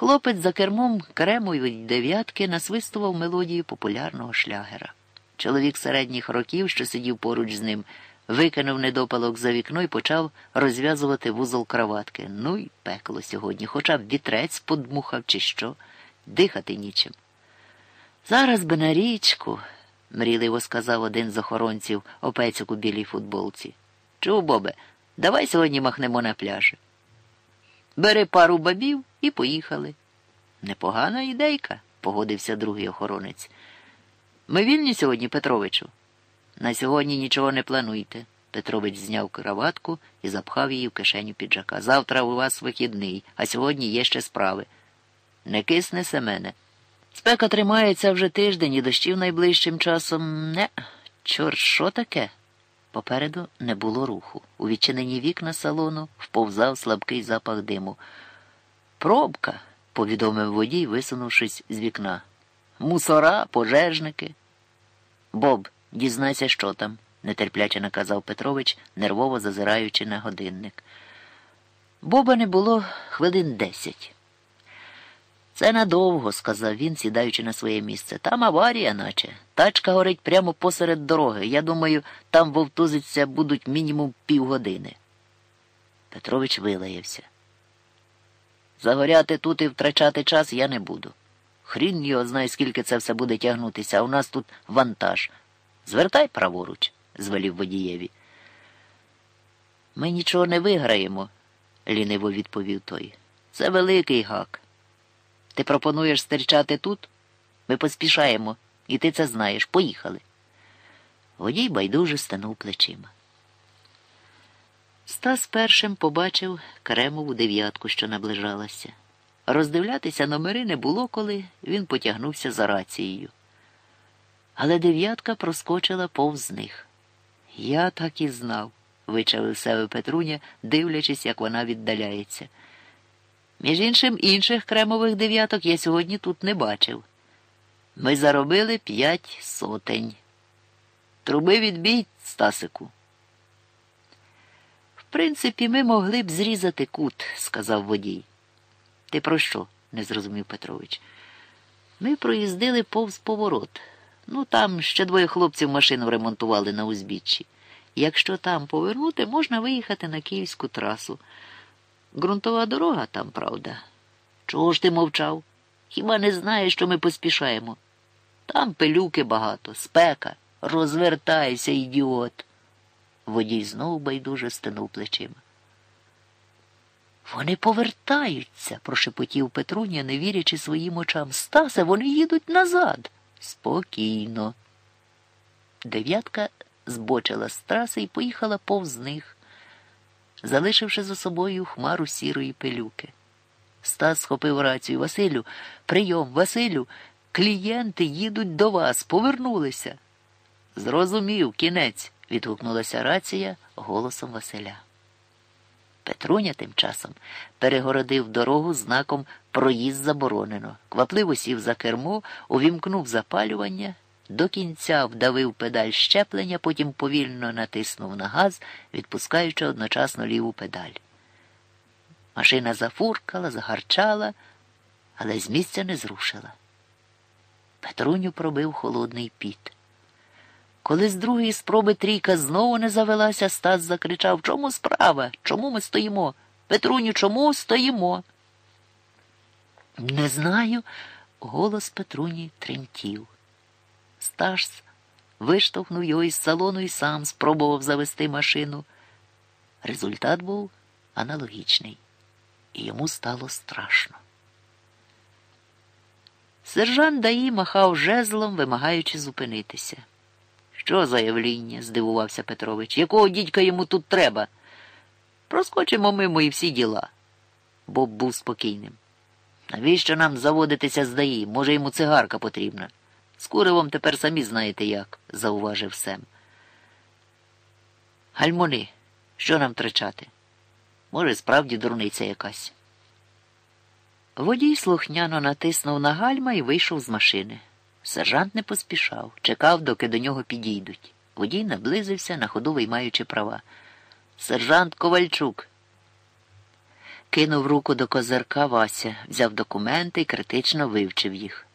Хлопець за кермом кремової дев'ятки насвистував мелодію популярного шлягера. Чоловік середніх років, що сидів поруч з ним, викинув недопалок за вікно і почав розв'язувати вузол краватки. Ну й пекло сьогодні, хоча б вітрець подмухав, чи що, дихати нічим. Зараз би на річку, мрійливо сказав один з охоронців опецьок у білій футболці. Чув, Бобе, давай сьогодні махнемо на пляжі. Бери пару бабів і поїхали. Непогана ідейка, погодився другий охоронець. Ми вільні сьогодні, Петровичу? На сьогодні нічого не плануйте. Петрович зняв краватку і запхав її в кишеню піджака. Завтра у вас вихідний, а сьогодні є ще справи. Не кисне Семене. Спека тримається вже тиждень і дощів найближчим часом не. Чорт, що таке? Попереду не було руху. У відчинені вікна салону вповзав слабкий запах диму. Пробка, повідомив водій, висунувшись з вікна. Мусора, пожежники. Боб, дізнайся, що там, нетерпляче наказав Петрович, нервово зазираючи на годинник. Боба не було хвилин десять. Це надовго, сказав він, сідаючи на своє місце. Там аварія, наче. Тачка горить прямо посеред дороги. Я думаю, там вовтузиться будуть мінімум півгодини. Петрович вилаявся. Загоряти тут і втрачати час я не буду. Хрін його знає, скільки це все буде тягнутися, а у нас тут вантаж. Звертай праворуч, звелів водієві. Ми нічого не виграємо, ліниво відповів той. Це великий гак. Ти пропонуєш стерчати тут? Ми поспішаємо, і ти це знаєш. Поїхали. Водій байдуже станув плечима. Стас першим побачив кремову дев'ятку, що наближалася. Роздивлятися номери не було коли, він потягнувся за рацією. Але дев'ятка проскочила повз них. Я так і знав, вичавив себе Петруня, дивлячись, як вона віддаляється. Між іншим, інших кремових дев'яток я сьогодні тут не бачив. Ми заробили п'ять сотень. Труби відбій, Стасику. Принципі, ми могли б зрізати кут, сказав водій. Ти про що? не зрозумів Петрович. Ми проїздили повз поворот. Ну, там ще двоє хлопців машину ремонтували на узбіччі. Якщо там повернути, можна виїхати на київську трасу. Ґрунтова дорога там, правда. Чого ж ти мовчав? Хіба не знаєш, що ми поспішаємо? Там пилюки багато, спека. Розвертайся, ідіот. Водій знову байдуже стинув плечима. Вони повертаються, прошепотів Петруня, не вірячи своїм очам. Стасе, вони їдуть назад. Спокійно. Дев'ятка збочила з траси і поїхала повз них залишивши за собою хмару сірої пилюки. Стас схопив рацію Василю. Прийом, Василю, клієнти їдуть до вас, повернулися. Зрозумів, кінець, відгукнулася рація голосом Василя. Петруня тим часом перегородив дорогу знаком Проїзд заборонено, квапливо сів за кермо, увімкнув запалювання до кінця вдавив педаль щеплення, потім повільно натиснув на газ, відпускаючи одночасно ліву педаль. Машина зафуркала, загарчала, але з місця не зрушила. Петруню пробив холодний піт. Коли з другої спроби трійка знову не завелася, Стас закричав Чому справа? Чому ми стоїмо? Петруню, чому стоїмо? Не знаю. Голос Петруні тремтів. Сташс виштовхнув його із салону і сам спробував завести машину. Результат був аналогічний, і йому стало страшно. Сержант Даї махав жезлом, вимагаючи зупинитися. Що за явління? здивувався Петрович. Якого дідька йому тут треба? Проскочимо мимо і всі діла. Боб був спокійним. Навіщо нам заводитися з Даї? Може, йому цигарка потрібна? З куривом тепер самі знаєте як, зауважив Сем. Гальмони, що нам тричати? Може, справді дурниця якась. Водій слухняно натиснув на гальма і вийшов з машини. Сержант не поспішав, чекав, доки до нього підійдуть. Водій наблизився, на ходу виймаючи права. Сержант Ковальчук. Кинув руку до козирка Вася, взяв документи і критично вивчив їх.